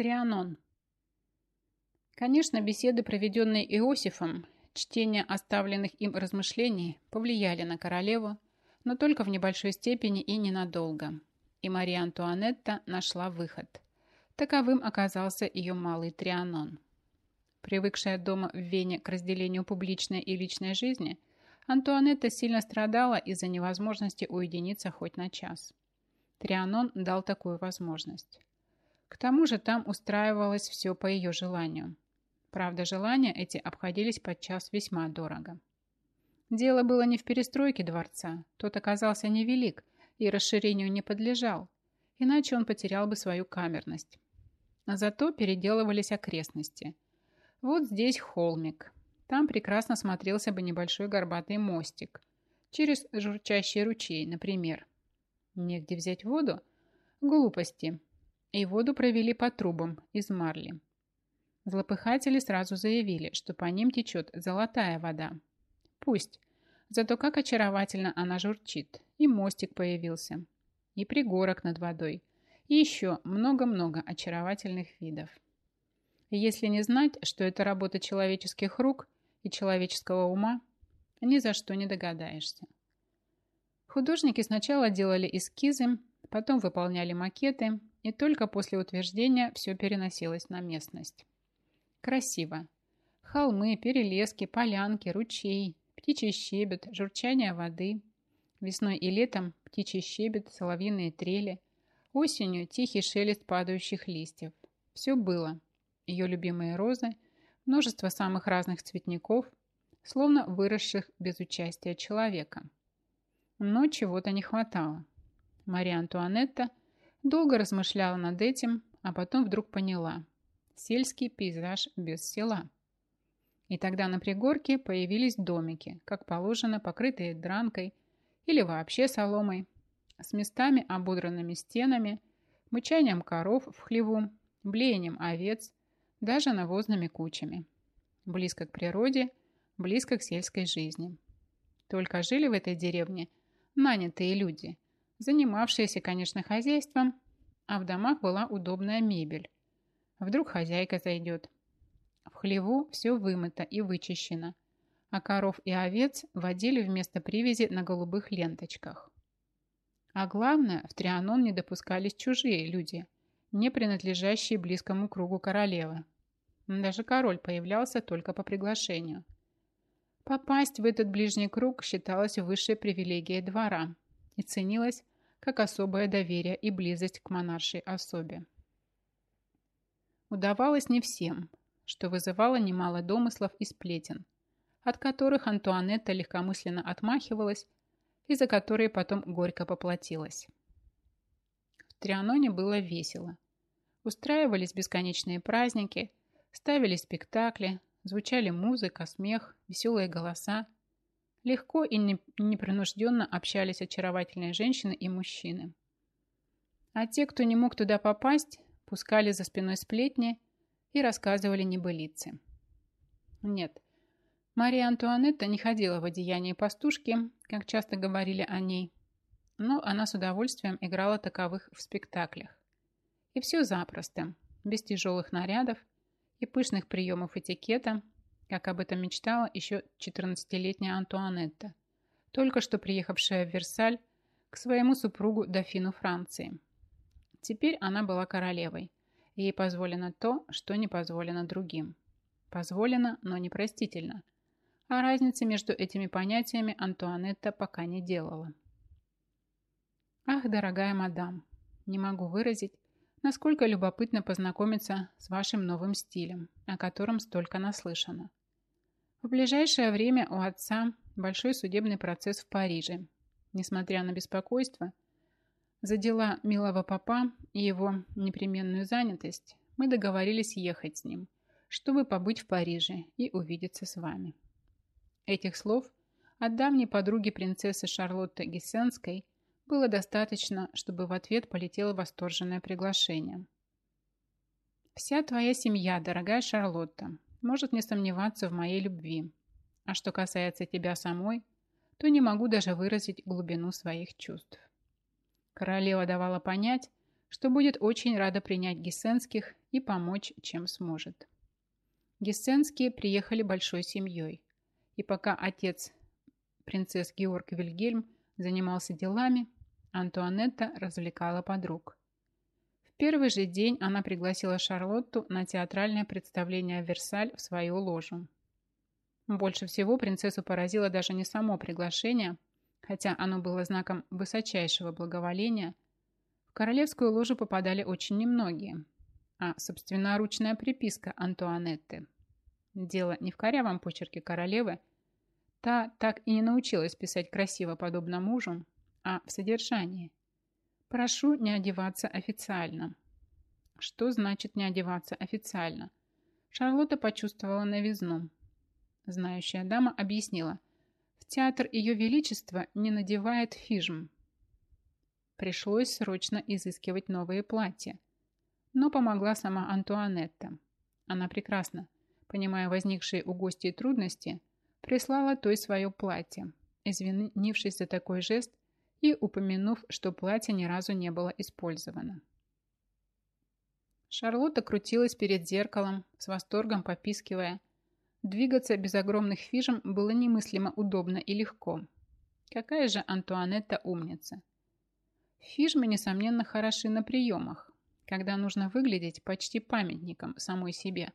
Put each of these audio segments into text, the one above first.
Трианон. Конечно, беседы, проведенные Иосифом, чтение оставленных им размышлений повлияли на королеву, но только в небольшой степени и ненадолго. И Мария Антуанетта нашла выход. Таковым оказался ее малый Трианон. Привыкшая дома в Вене к разделению публичной и личной жизни, Антуанетта сильно страдала из-за невозможности уединиться хоть на час. Трианон дал такую возможность. К тому же там устраивалось все по ее желанию. Правда, желания эти обходились подчас весьма дорого. Дело было не в перестройке дворца, тот оказался невелик и расширению не подлежал, иначе он потерял бы свою камерность. Зато переделывались окрестности. Вот здесь холмик. Там прекрасно смотрелся бы небольшой горбатый мостик. Через журчащий ручей, например. Негде взять воду? Глупости. И воду провели по трубам из марли. Злопыхатели сразу заявили, что по ним течет золотая вода. Пусть. Зато как очаровательно она журчит. И мостик появился. И пригорок над водой. И еще много-много очаровательных видов. Если не знать, что это работа человеческих рук и человеческого ума, ни за что не догадаешься. Художники сначала делали эскизы, потом выполняли макеты, и только после утверждения все переносилось на местность. Красиво. Холмы, перелески, полянки, ручей, птичий щебет, журчание воды. Весной и летом птичий щебет, соловьиные трели. Осенью тихий шелест падающих листьев. Все было. Ее любимые розы, множество самых разных цветников, словно выросших без участия человека. Но чего-то не хватало. Мария Антуанетта долго размышляла над этим, а потом вдруг поняла. Сельский пейзаж без села. И тогда на пригорке появились домики, как положено, покрытые дранкой или вообще соломой, с местами ободранными стенами, мычанием коров в хлеву, блеянием овец, даже навозными кучами. Близко к природе, близко к сельской жизни. Только жили в этой деревне – нанятые люди, занимавшиеся, конечно, хозяйством, а в домах была удобная мебель. Вдруг хозяйка зайдет. В хлеву все вымыто и вычищено, а коров и овец водили вместо привязи на голубых ленточках. А главное, в Трианон не допускались чужие люди, не принадлежащие близкому кругу королевы. Даже король появлялся только по приглашению – Попасть в этот ближний круг считалось высшей привилегией двора и ценилось как особое доверие и близость к монаршей особе. Удавалось не всем, что вызывало немало домыслов и сплетен, от которых Антуанетта легкомысленно отмахивалась и за которые потом горько поплатилась. В Трианоне было весело. Устраивались бесконечные праздники, ставились спектакли, Звучали музыка, смех, веселые голоса. Легко и непринужденно общались очаровательные женщины и мужчины. А те, кто не мог туда попасть, пускали за спиной сплетни и рассказывали небылицы. Нет, Мария Антуанетта не ходила в одеянии пастушки, как часто говорили о ней, но она с удовольствием играла таковых в спектаклях. И все запросто, без тяжелых нарядов, и пышных приемов этикета, как об этом мечтала еще 14-летняя Антуанетта, только что приехавшая в Версаль к своему супругу дофину Франции. Теперь она была королевой, ей позволено то, что не позволено другим. Позволено, но непростительно. А разницы между этими понятиями Антуанетта пока не делала. Ах, дорогая мадам, не могу выразить, Насколько любопытно познакомиться с вашим новым стилем, о котором столько наслышано. В ближайшее время у отца большой судебный процесс в Париже. Несмотря на беспокойство, за дела милого папа и его непременную занятость, мы договорились ехать с ним, чтобы побыть в Париже и увидеться с вами. Этих слов от давней подруги принцессы Шарлотты Гессенской было достаточно, чтобы в ответ полетело восторженное приглашение. «Вся твоя семья, дорогая Шарлотта, может не сомневаться в моей любви. А что касается тебя самой, то не могу даже выразить глубину своих чувств». Королева давала понять, что будет очень рада принять гессенских и помочь, чем сможет. Гессенские приехали большой семьей, и пока отец принцесс Георг Вильгельм занимался делами, Антуанетта развлекала подруг. Первый же день она пригласила Шарлотту на театральное представление «Версаль» в свою ложу. Больше всего принцессу поразило даже не само приглашение, хотя оно было знаком высочайшего благоволения. В королевскую ложу попадали очень немногие, а собственноручная приписка Антуанетты. Дело не в корявом почерке королевы, та так и не научилась писать красиво, подобно мужу, а в содержании. Прошу не одеваться официально. Что значит не одеваться официально? Шарлотта почувствовала новизну. Знающая дама объяснила. В театр Ее Величества не надевает фижм. Пришлось срочно изыскивать новые платья. Но помогла сама Антуанетта. Она прекрасно, понимая возникшие у гостей трудности, прислала той свое платье, извинившись за такой жест и упомянув, что платье ни разу не было использовано. Шарлотта крутилась перед зеркалом, с восторгом попискивая. Двигаться без огромных фижем было немыслимо удобно и легко. Какая же Антуанетта умница. Фижмы, несомненно, хороши на приемах, когда нужно выглядеть почти памятником самой себе,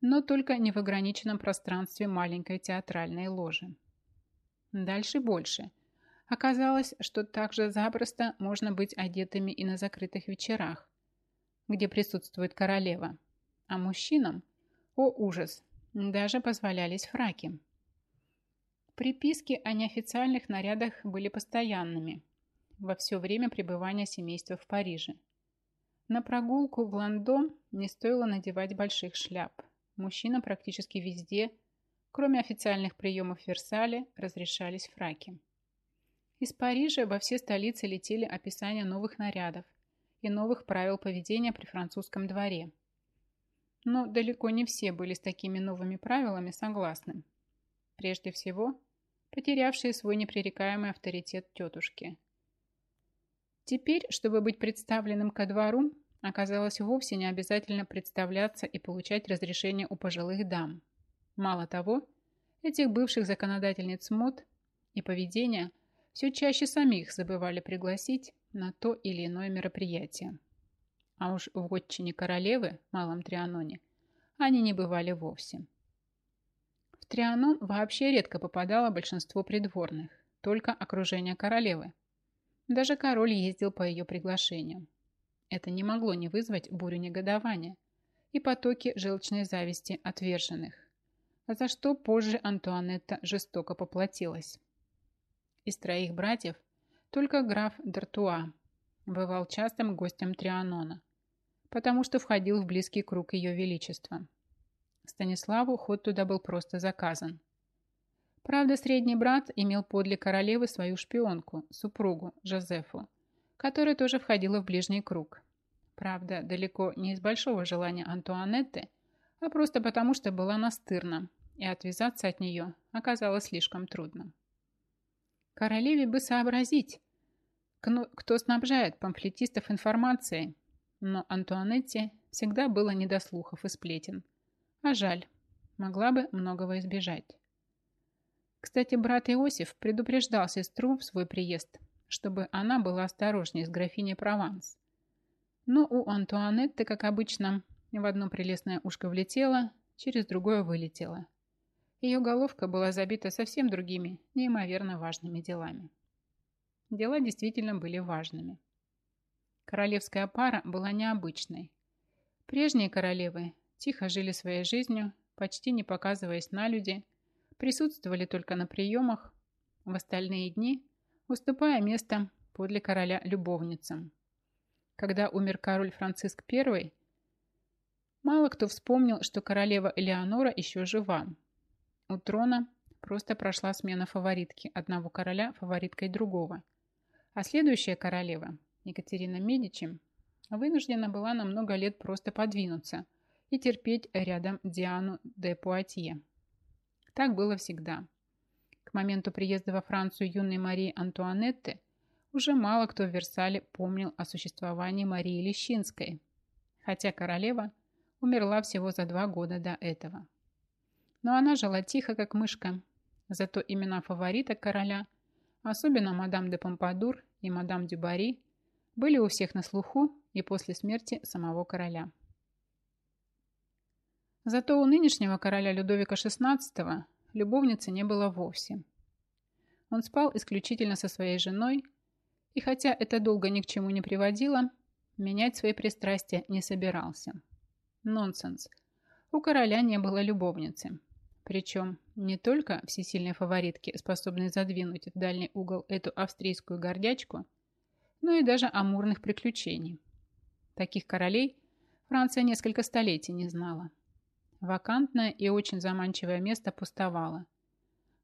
но только не в ограниченном пространстве маленькой театральной ложи. Дальше больше – Оказалось, что так же запросто можно быть одетыми и на закрытых вечерах, где присутствует королева. А мужчинам, о ужас, даже позволялись фраки. Приписки о неофициальных нарядах были постоянными во все время пребывания семейства в Париже. На прогулку в Лондон не стоило надевать больших шляп. Мужчина практически везде, кроме официальных приемов в Версале, разрешались фраки. Из Парижа во все столицы летели описания новых нарядов и новых правил поведения при французском дворе. Но далеко не все были с такими новыми правилами согласны. Прежде всего, потерявшие свой непререкаемый авторитет тетушки. Теперь, чтобы быть представленным ко двору, оказалось вовсе не обязательно представляться и получать разрешение у пожилых дам. Мало того, этих бывших законодательниц мод и поведения – все чаще самих забывали пригласить на то или иное мероприятие. А уж в отчине королевы, Малом Трианоне, они не бывали вовсе. В Трианон вообще редко попадало большинство придворных, только окружение королевы. Даже король ездил по ее приглашениям. Это не могло не вызвать бурю негодования и потоки желчной зависти отверженных, за что позже Антуанетта жестоко поплатилась. Из троих братьев только граф Д'Артуа бывал частым гостем Трианона, потому что входил в близкий круг ее величества. Станиславу ход туда был просто заказан. Правда, средний брат имел подле королевы свою шпионку, супругу, Жозефу, которая тоже входила в ближний круг. Правда, далеко не из большого желания Антуанетты, а просто потому, что была настырна, и отвязаться от нее оказалось слишком трудно. Королеве бы сообразить, кто снабжает памфлетистов информацией, но Антуанетте всегда было не до слухов и сплетен. А жаль, могла бы многого избежать. Кстати, брат Иосиф предупреждал сестру в свой приезд, чтобы она была осторожнее с графиней Прованс. Но у Антуанетты, как обычно, в одно прелестное ушко влетело, через другое вылетело – ее головка была забита совсем другими, неимоверно важными делами. Дела действительно были важными. Королевская пара была необычной. Прежние королевы тихо жили своей жизнью, почти не показываясь на люди, присутствовали только на приемах, в остальные дни уступая место подле короля любовницам. Когда умер король Франциск I, мало кто вспомнил, что королева Элеонора еще жива, у трона просто прошла смена фаворитки одного короля фавориткой другого. А следующая королева, Екатерина Медичи, вынуждена была на много лет просто подвинуться и терпеть рядом Диану де Пуатье. Так было всегда. К моменту приезда во Францию юной Марии Антуанетты уже мало кто в Версале помнил о существовании Марии Лещинской, хотя королева умерла всего за два года до этого. Но она жила тихо, как мышка, зато имена фаворита короля, особенно мадам де Помпадур и мадам Дюбари, были у всех на слуху и после смерти самого короля. Зато у нынешнего короля Людовика XVI любовницы не было вовсе. Он спал исключительно со своей женой, и хотя это долго ни к чему не приводило, менять свои пристрастия не собирался. Нонсенс. У короля не было любовницы. Причем не только всесильной фаворитки, способной задвинуть в дальний угол эту австрийскую гордячку, но и даже амурных приключений. Таких королей Франция несколько столетий не знала. Вакантное и очень заманчивое место пустовало.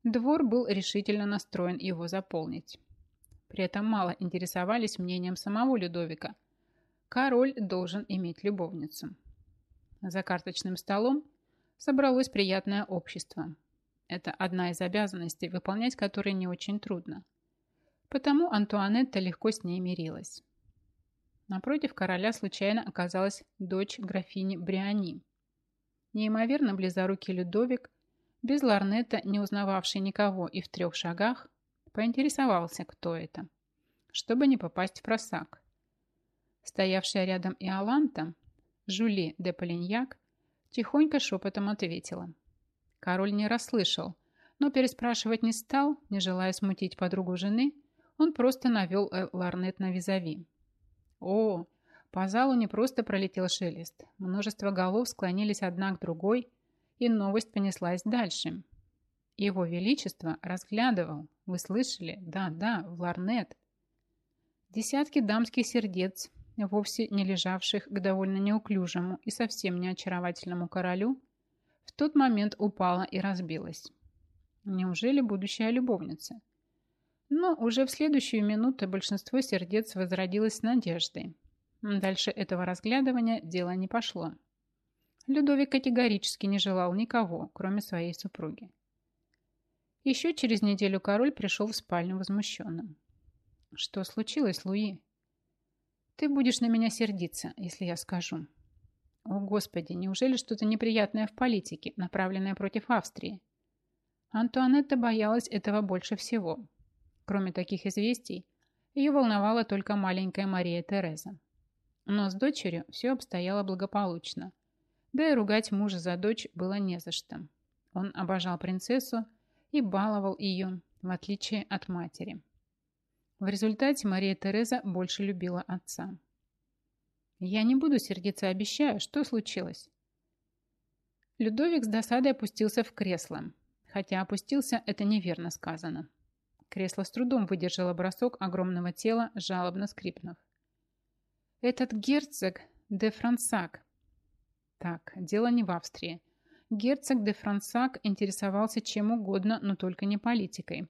Двор был решительно настроен его заполнить. При этом мало интересовались мнением самого Людовика. Король должен иметь любовницу. За карточным столом собралось приятное общество. Это одна из обязанностей, выполнять которые не очень трудно. Потому Антуанетта легко с ней мирилась. Напротив короля случайно оказалась дочь графини Бриани – Неимоверно близорукий Людовик, без ларнета, не узнававший никого и в трех шагах, поинтересовался, кто это, чтобы не попасть в просак. Стоявшая рядом Иоланта, Жули де Полиньяк, тихонько шепотом ответила. Король не расслышал, но переспрашивать не стал, не желая смутить подругу жены, он просто навел ларнет на визави. «О, по залу не просто пролетел шелест. Множество голов склонились одна к другой, и новость понеслась дальше. Его Величество разглядывал. Вы слышали? Да-да, в ларнет. Десятки дамских сердец, вовсе не лежавших к довольно неуклюжему и совсем не очаровательному королю, в тот момент упала и разбилась. Неужели будущая любовница? Но уже в следующую минуту большинство сердец возродилось с надеждой. Дальше этого разглядывания дело не пошло. Людовик категорически не желал никого, кроме своей супруги. Еще через неделю король пришел в спальню возмущенным. «Что случилось, Луи?» «Ты будешь на меня сердиться, если я скажу». «О, Господи, неужели что-то неприятное в политике, направленное против Австрии?» Антуанетта боялась этого больше всего. Кроме таких известий, ее волновала только маленькая Мария Тереза. Но с дочерью все обстояло благополучно. Да и ругать мужа за дочь было не за что. Он обожал принцессу и баловал ее, в отличие от матери. В результате Мария Тереза больше любила отца. «Я не буду сердиться, обещаю. Что случилось?» Людовик с досадой опустился в кресло. Хотя опустился, это неверно сказано. Кресло с трудом выдержало бросок огромного тела, жалобно скрипнув. Этот герцог де Франсак. Так, дело не в Австрии. Герцог де Франсак интересовался чем угодно, но только не политикой.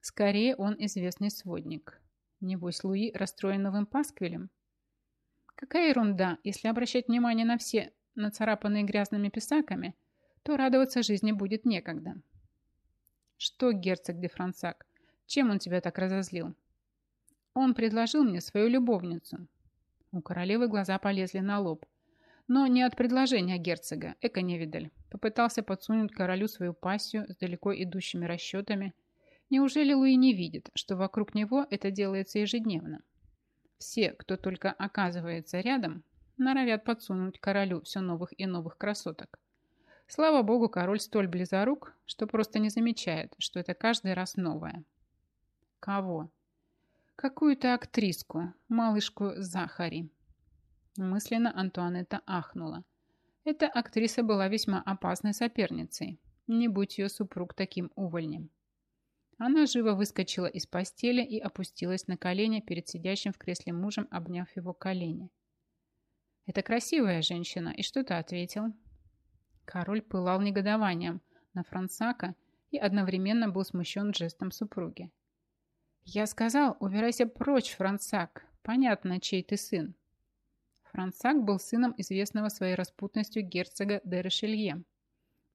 Скорее, он известный сводник. Небось, Луи расстроен новым пасквилем? Какая ерунда, если обращать внимание на все нацарапанные грязными писаками, то радоваться жизни будет некогда. Что, герцог де Франсак, чем он тебя так разозлил? Он предложил мне свою любовницу, у королевы глаза полезли на лоб. Но не от предложения герцога, эко-невидаль. Попытался подсунуть королю свою пассию с далеко идущими расчетами. Неужели Луи не видит, что вокруг него это делается ежедневно? Все, кто только оказывается рядом, норовят подсунуть королю все новых и новых красоток. Слава богу, король столь близорук, что просто не замечает, что это каждый раз новое. Кого? Какую-то актриску, малышку Захари. Мысленно Антуанетта ахнула. Эта актриса была весьма опасной соперницей, не будь ее супруг таким увольнем. Она живо выскочила из постели и опустилась на колени перед сидящим в кресле мужем, обняв его колени. «Это красивая женщина, и что ты ответил?» Король пылал негодованием на Франсака и одновременно был смущен жестом супруги. «Я сказал, убирайся прочь, Франсак. Понятно, чей ты сын». Франсак был сыном известного своей распутностью герцога де Решелье.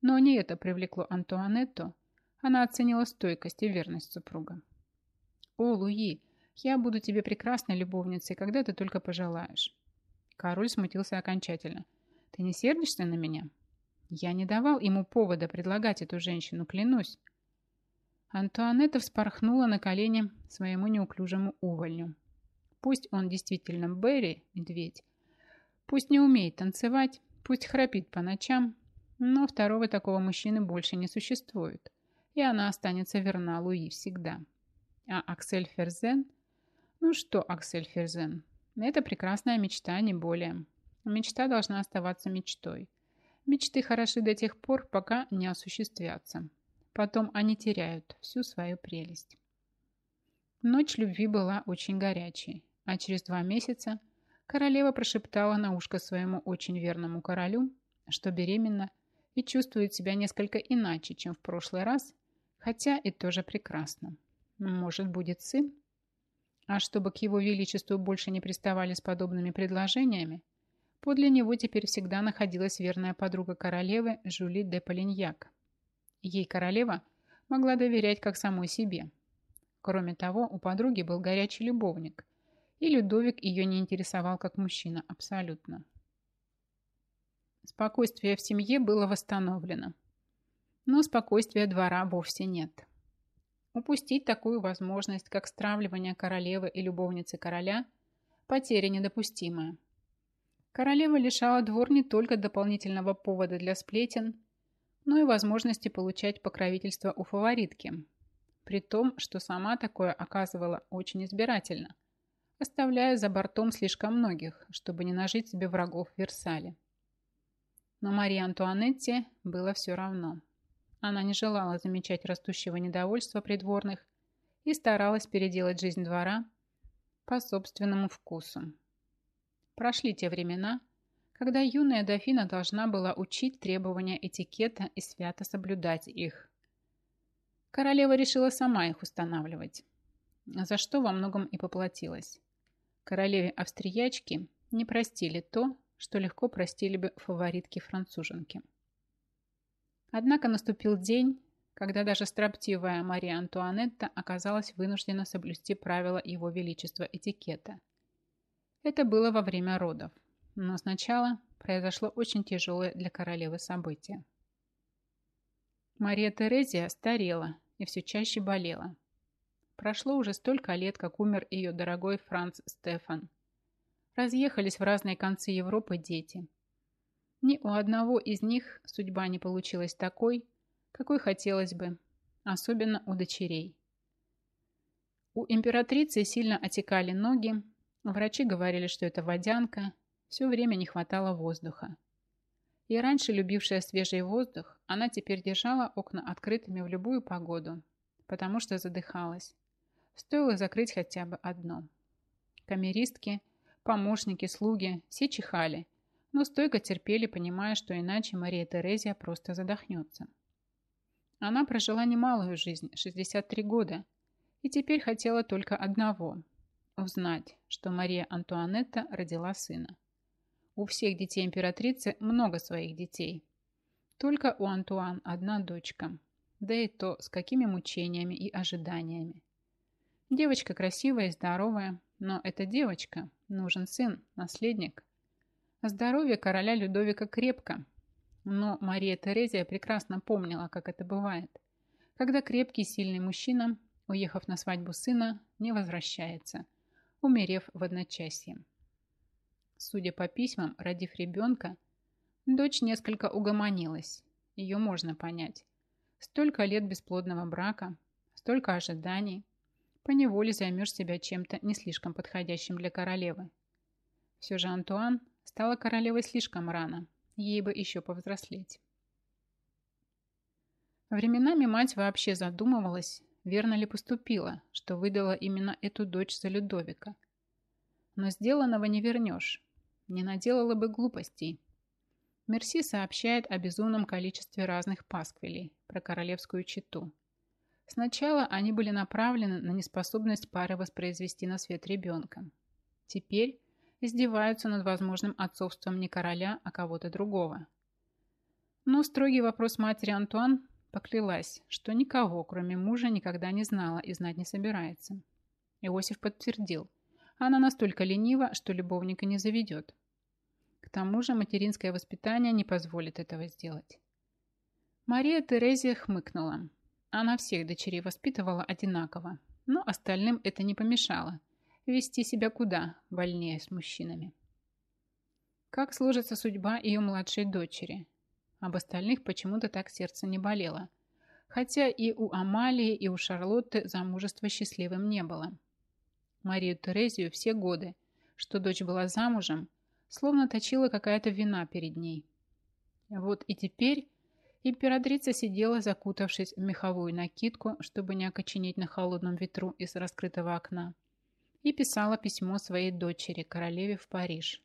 Но не это привлекло Антуанетту. Она оценила стойкость и верность супруга. «О, Луи, Я буду тебе прекрасной любовницей, когда ты только пожелаешь». Король смутился окончательно. «Ты не сердишься на меня?» «Я не давал ему повода предлагать эту женщину, клянусь». Антуанетта вспорхнула на колени своему неуклюжему увольню. Пусть он действительно Берри, медведь, пусть не умеет танцевать, пусть храпит по ночам, но второго такого мужчины больше не существует, и она останется верна Луи всегда. А Аксель Ферзен? Ну что Аксель Ферзен? Это прекрасная мечта, не более. Мечта должна оставаться мечтой. Мечты хороши до тех пор, пока не осуществятся. Потом они теряют всю свою прелесть. Ночь любви была очень горячей, а через два месяца королева прошептала на ушко своему очень верному королю, что беременна и чувствует себя несколько иначе, чем в прошлый раз, хотя и тоже прекрасно. Может, будет сын? А чтобы к его величеству больше не приставали с подобными предложениями, подле него теперь всегда находилась верная подруга королевы Жюли де Полиньяк. Ей королева могла доверять как самой себе. Кроме того, у подруги был горячий любовник, и Людовик ее не интересовал как мужчина абсолютно. Спокойствие в семье было восстановлено. Но спокойствия двора вовсе нет. Упустить такую возможность, как стравливание королевы и любовницы короля, потеря недопустимая. Королева лишала двор не только дополнительного повода для сплетен, но и возможности получать покровительство у фаворитки, при том, что сама такое оказывала очень избирательно, оставляя за бортом слишком многих, чтобы не нажить себе врагов в Версале. Но Марии Антуанетте было все равно. Она не желала замечать растущего недовольства придворных и старалась переделать жизнь двора по собственному вкусу. Прошли те времена, когда юная дофина должна была учить требования этикета и свято соблюдать их. Королева решила сама их устанавливать, за что во многом и поплатилась. Королеве австриячки не простили то, что легко простили бы фаворитки-француженки. Однако наступил день, когда даже строптивая Мария Антуанетта оказалась вынуждена соблюсти правила его величества этикета. Это было во время родов, но сначала произошло очень тяжелое для королевы событие. Мария Терезия старела и все чаще болела. Прошло уже столько лет, как умер ее дорогой Франц Стефан – разъехались в разные концы Европы дети. Ни у одного из них судьба не получилась такой, какой хотелось бы, особенно у дочерей. У императрицы сильно отекали ноги, врачи говорили, что это водянка, все время не хватало воздуха. И раньше любившая свежий воздух, она теперь держала окна открытыми в любую погоду, потому что задыхалась. Стоило закрыть хотя бы одно. Камеристки – Помощники, слуги, все чихали, но стойко терпели, понимая, что иначе Мария Терезия просто задохнется. Она прожила немалую жизнь, 63 года, и теперь хотела только одного – узнать, что Мария Антуанетта родила сына. У всех детей императрицы много своих детей. Только у Антуан одна дочка, да и то с какими мучениями и ожиданиями. Девочка красивая и здоровая, но эта девочка Нужен сын, наследник. Здоровье короля Людовика крепко. Но Мария Терезия прекрасно помнила, как это бывает. Когда крепкий, сильный мужчина, уехав на свадьбу сына, не возвращается, умерев в одночасье. Судя по письмам, родив ребенка, дочь несколько угомонилась. Ее можно понять. Столько лет бесплодного брака, столько ожиданий – поневоле займешь себя чем-то не слишком подходящим для королевы. Все же Антуан стала королевой слишком рано, ей бы еще повзрослеть. Временами мать вообще задумывалась, верно ли поступила, что выдала именно эту дочь за Людовика. Но сделанного не вернешь, не наделала бы глупостей. Мерси сообщает о безумном количестве разных пасквилей про королевскую чету – Сначала они были направлены на неспособность пары воспроизвести на свет ребенка. Теперь издеваются над возможным отцовством не короля, а кого-то другого. Но строгий вопрос матери Антуан поклялась, что никого, кроме мужа, никогда не знала и знать не собирается. Иосиф подтвердил. Она настолько ленива, что любовника не заведет. К тому же материнское воспитание не позволит этого сделать. Мария Терезия хмыкнула. Она всех дочерей воспитывала одинаково, но остальным это не помешало вести себя куда больнее с мужчинами. Как сложится судьба ее младшей дочери? Об остальных почему-то так сердце не болело, хотя и у Амалии, и у Шарлотты замужество счастливым не было. Марию Терезию все годы, что дочь была замужем, словно точила какая-то вина перед ней. Вот и теперь Императрица сидела, закутавшись в меховую накидку, чтобы не окоченеть на холодном ветру из раскрытого окна, и писала письмо своей дочери, королеве в Париж.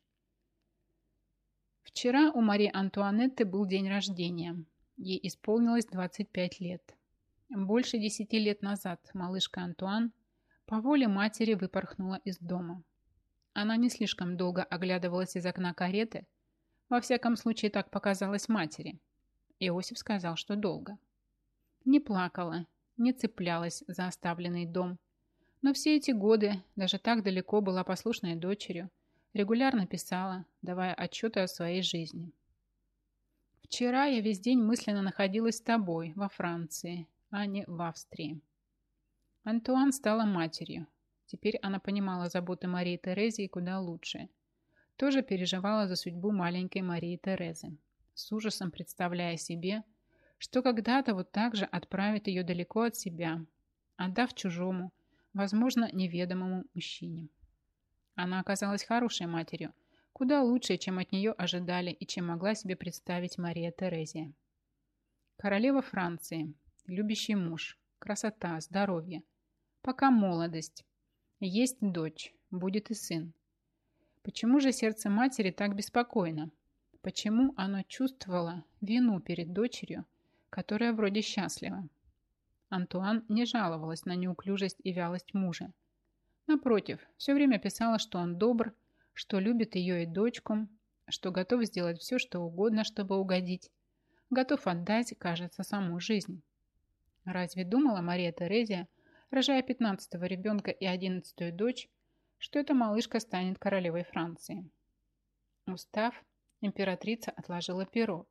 Вчера у Марии Антуанетты был день рождения. Ей исполнилось 25 лет. Больше десяти лет назад малышка Антуан по воле матери выпорхнула из дома. Она не слишком долго оглядывалась из окна кареты, во всяком случае так показалось матери – Иосиф сказал, что долго. Не плакала, не цеплялась за оставленный дом. Но все эти годы, даже так далеко была послушной дочерью, регулярно писала, давая отчеты о своей жизни. «Вчера я весь день мысленно находилась с тобой во Франции, а не в Австрии». Антуан стала матерью. Теперь она понимала заботы Марии Терезии куда лучше. Тоже переживала за судьбу маленькой Марии Терезы с ужасом представляя себе, что когда-то вот так же отправит ее далеко от себя, отдав чужому, возможно, неведомому мужчине. Она оказалась хорошей матерью, куда лучше, чем от нее ожидали и чем могла себе представить Мария Терезия. Королева Франции, любящий муж, красота, здоровье, пока молодость, есть дочь, будет и сын. Почему же сердце матери так беспокойно? почему она чувствовала вину перед дочерью, которая вроде счастлива. Антуан не жаловалась на неуклюжесть и вялость мужа. Напротив, все время писала, что он добр, что любит ее и дочку, что готов сделать все, что угодно, чтобы угодить, готов отдать, кажется, саму жизнь. Разве думала Мария Терезия, рожая пятнадцатого ребенка и одиннадцатую дочь, что эта малышка станет королевой Франции? Устав, Императрица отложила перо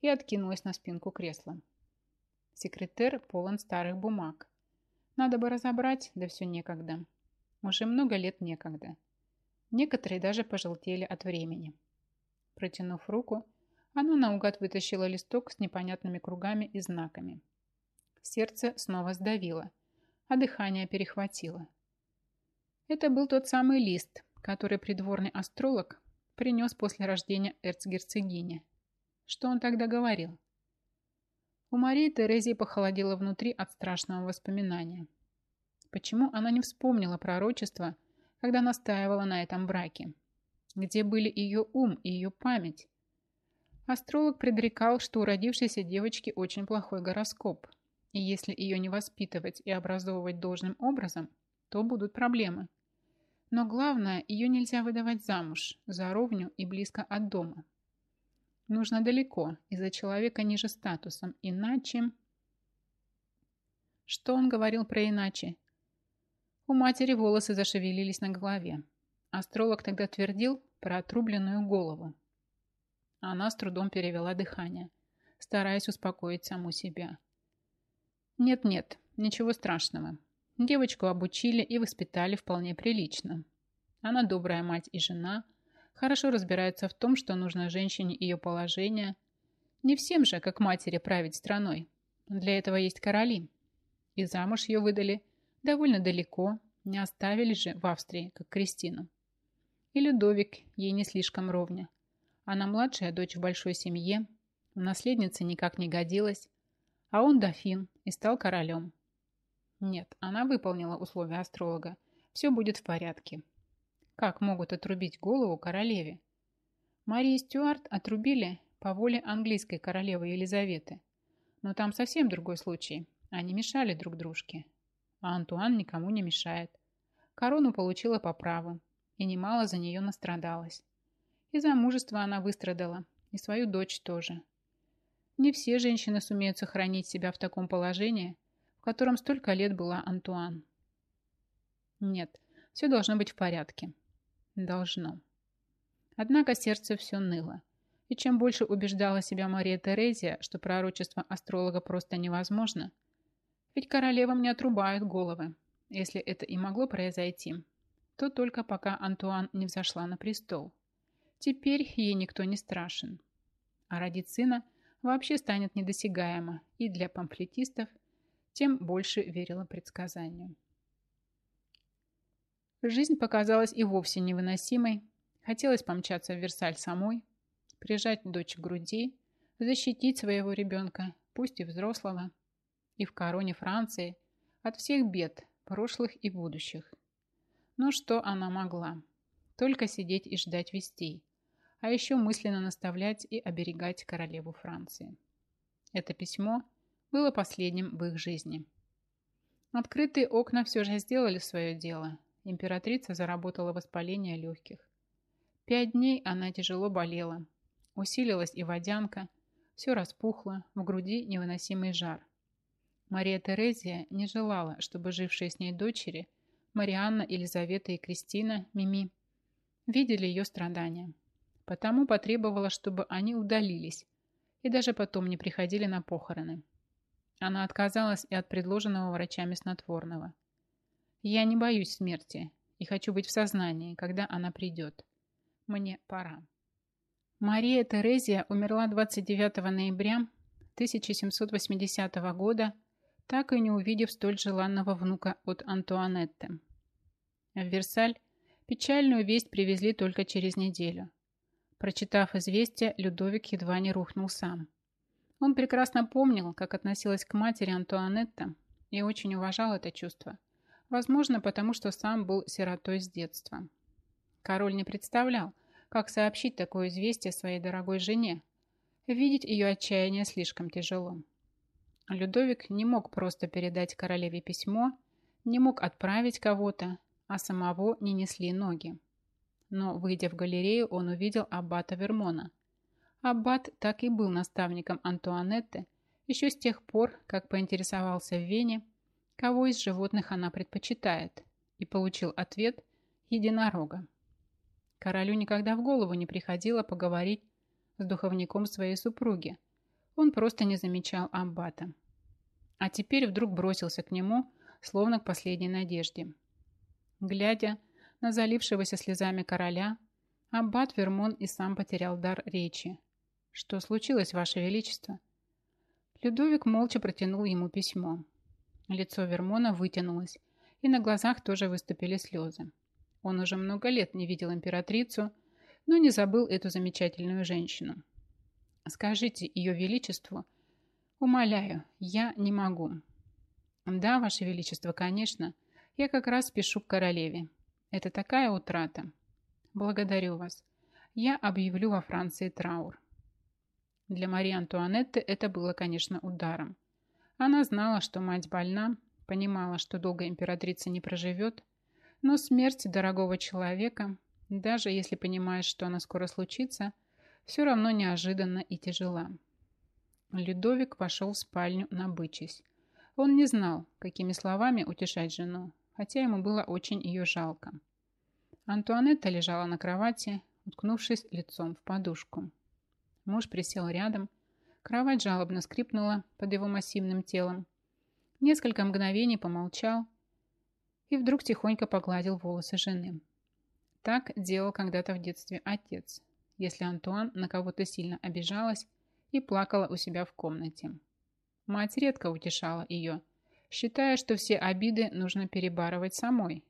и откинулась на спинку кресла. Секретер полон старых бумаг. Надо бы разобрать, да все некогда. Уже много лет некогда. Некоторые даже пожелтели от времени. Протянув руку, она наугад вытащила листок с непонятными кругами и знаками. Сердце снова сдавило, а дыхание перехватило. Это был тот самый лист, который придворный астролог принес после рождения эрцгерцогини. Что он тогда говорил? У Марии Терезии похолодело внутри от страшного воспоминания. Почему она не вспомнила пророчество, когда настаивала на этом браке? Где были ее ум и ее память? Астролог предрекал, что у родившейся девочки очень плохой гороскоп, и если ее не воспитывать и образовывать должным образом, то будут проблемы. Но главное, ее нельзя выдавать замуж, за ровню и близко от дома. Нужно далеко, из-за человека ниже статусом, иначе... Что он говорил про иначе? У матери волосы зашевелились на голове. Астролог тогда твердил про отрубленную голову. Она с трудом перевела дыхание, стараясь успокоить саму себя. Нет-нет, ничего страшного. Девочку обучили и воспитали вполне прилично. Она добрая мать и жена, хорошо разбирается в том, что нужно женщине ее положение. Не всем же, как матери, править страной. Для этого есть короли. И замуж ее выдали довольно далеко, не оставили же в Австрии, как Кристину. И Людовик ей не слишком ровня. Она младшая дочь в большой семье, в наследнице никак не годилась, а он дофин и стал королем. Нет, она выполнила условия астролога. Все будет в порядке. Как могут отрубить голову королеве? Марии Стюарт отрубили по воле английской королевы Елизаветы. Но там совсем другой случай. Они мешали друг дружке. А Антуан никому не мешает. Корону получила по праву. И немало за нее настрадалась. И замужество она выстрадала. И свою дочь тоже. Не все женщины сумеют сохранить себя в таком положении, в котором столько лет была Антуан. Нет, все должно быть в порядке. Должно. Однако сердце все ныло. И чем больше убеждала себя Мария Терезия, что пророчество астролога просто невозможно, ведь королевам не отрубают головы, если это и могло произойти, то только пока Антуан не взошла на престол. Теперь ей никто не страшен. А родить сына вообще станет недосягаемо и для памфлетистов, тем больше верила предсказанию. Жизнь показалась и вовсе невыносимой. Хотелось помчаться в Версаль самой, прижать дочь к груди, защитить своего ребенка, пусть и взрослого, и в короне Франции от всех бед, прошлых и будущих. Но что она могла? Только сидеть и ждать вестей, а еще мысленно наставлять и оберегать королеву Франции. Это письмо было последним в их жизни. Открытые окна все же сделали свое дело, императрица заработала воспаление легких. Пять дней она тяжело болела. Усилилась и водянка. Все распухло, в груди невыносимый жар. Мария Терезия не желала, чтобы жившие с ней дочери, Марианна, Елизавета и Кристина, Мими, видели ее страдания. Потому потребовала, чтобы они удалились и даже потом не приходили на похороны. Она отказалась и от предложенного врачами снотворного. Я не боюсь смерти и хочу быть в сознании, когда она придет. Мне пора. Мария Терезия умерла 29 ноября 1780 года, так и не увидев столь желанного внука от Антуанетты. В Версаль печальную весть привезли только через неделю. Прочитав известие, Людовик едва не рухнул сам. Он прекрасно помнил, как относилась к матери Антуанетта и очень уважал это чувство. Возможно, потому что сам был сиротой с детства. Король не представлял, как сообщить такое известие своей дорогой жене. Видеть ее отчаяние слишком тяжело. Людовик не мог просто передать королеве письмо, не мог отправить кого-то, а самого не несли ноги. Но, выйдя в галерею, он увидел аббата Вермона. Аббат так и был наставником Антуанетты еще с тех пор, как поинтересовался в Вене, кого из животных она предпочитает, и получил ответ «единорога». Королю никогда в голову не приходило поговорить с духовником своей супруги. Он просто не замечал Амбата. А теперь вдруг бросился к нему, словно к последней надежде. Глядя на залившегося слезами короля, Аббат Вермон и сам потерял дар речи. «Что случилось, Ваше Величество?» Людовик молча протянул ему письмо. Лицо Вермона вытянулось, и на глазах тоже выступили слезы. Он уже много лет не видел императрицу, но не забыл эту замечательную женщину. «Скажите ее величеству, умоляю, я не могу». «Да, ваше величество, конечно, я как раз спешу к королеве. Это такая утрата. Благодарю вас. Я объявлю во Франции траур». Для Марии Антуанетты это было, конечно, ударом. Она знала, что мать больна, понимала, что долго императрица не проживет, но смерть дорогого человека, даже если понимаешь, что она скоро случится, все равно неожиданно и тяжела. Людовик вошел в спальню, набычись. Он не знал, какими словами утешать жену, хотя ему было очень ее жалко. Антуанетта лежала на кровати, уткнувшись лицом в подушку. Муж присел рядом, Кровать жалобно скрипнула под его массивным телом. Несколько мгновений помолчал и вдруг тихонько погладил волосы жены. Так делал когда-то в детстве отец, если Антуан на кого-то сильно обижалась и плакала у себя в комнате. Мать редко утешала ее, считая, что все обиды нужно перебарывать самой.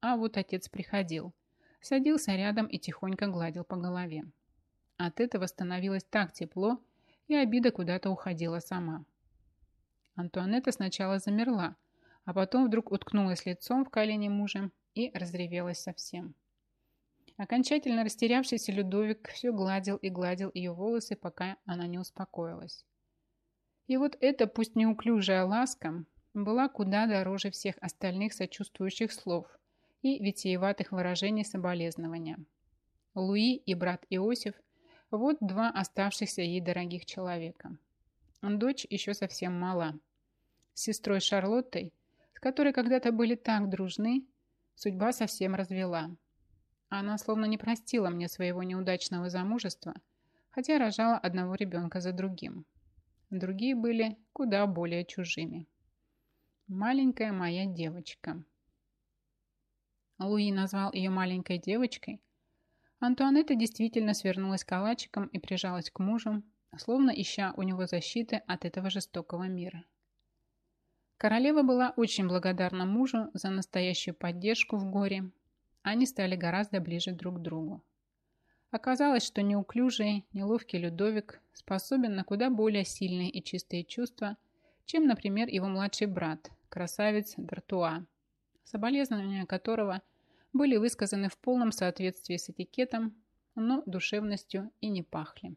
А вот отец приходил, садился рядом и тихонько гладил по голове. От этого становилось так тепло, и обида куда-то уходила сама. Антуанетта сначала замерла, а потом вдруг уткнулась лицом в колени мужа и разревелась совсем. Окончательно растерявшийся Людовик все гладил и гладил ее волосы, пока она не успокоилась. И вот эта, пусть неуклюжая ласка, была куда дороже всех остальных сочувствующих слов и витиеватых выражений соболезнования. Луи и брат Иосиф – вот два оставшихся ей дорогих человека. Дочь еще совсем мала. С сестрой Шарлоттой, с которой когда-то были так дружны, Судьба совсем развела. Она словно не простила мне своего неудачного замужества, хотя рожала одного ребенка за другим. Другие были куда более чужими. Маленькая моя девочка. Луи назвал ее маленькой девочкой. Антуанетта действительно свернулась калачиком и прижалась к мужу, словно ища у него защиты от этого жестокого мира. Королева была очень благодарна мужу за настоящую поддержку в горе. Они стали гораздо ближе друг к другу. Оказалось, что неуклюжий, неловкий Людовик способен на куда более сильные и чистые чувства, чем, например, его младший брат, красавец Д'Артуа, соболезнования которого были высказаны в полном соответствии с этикетом, но душевностью и не пахли.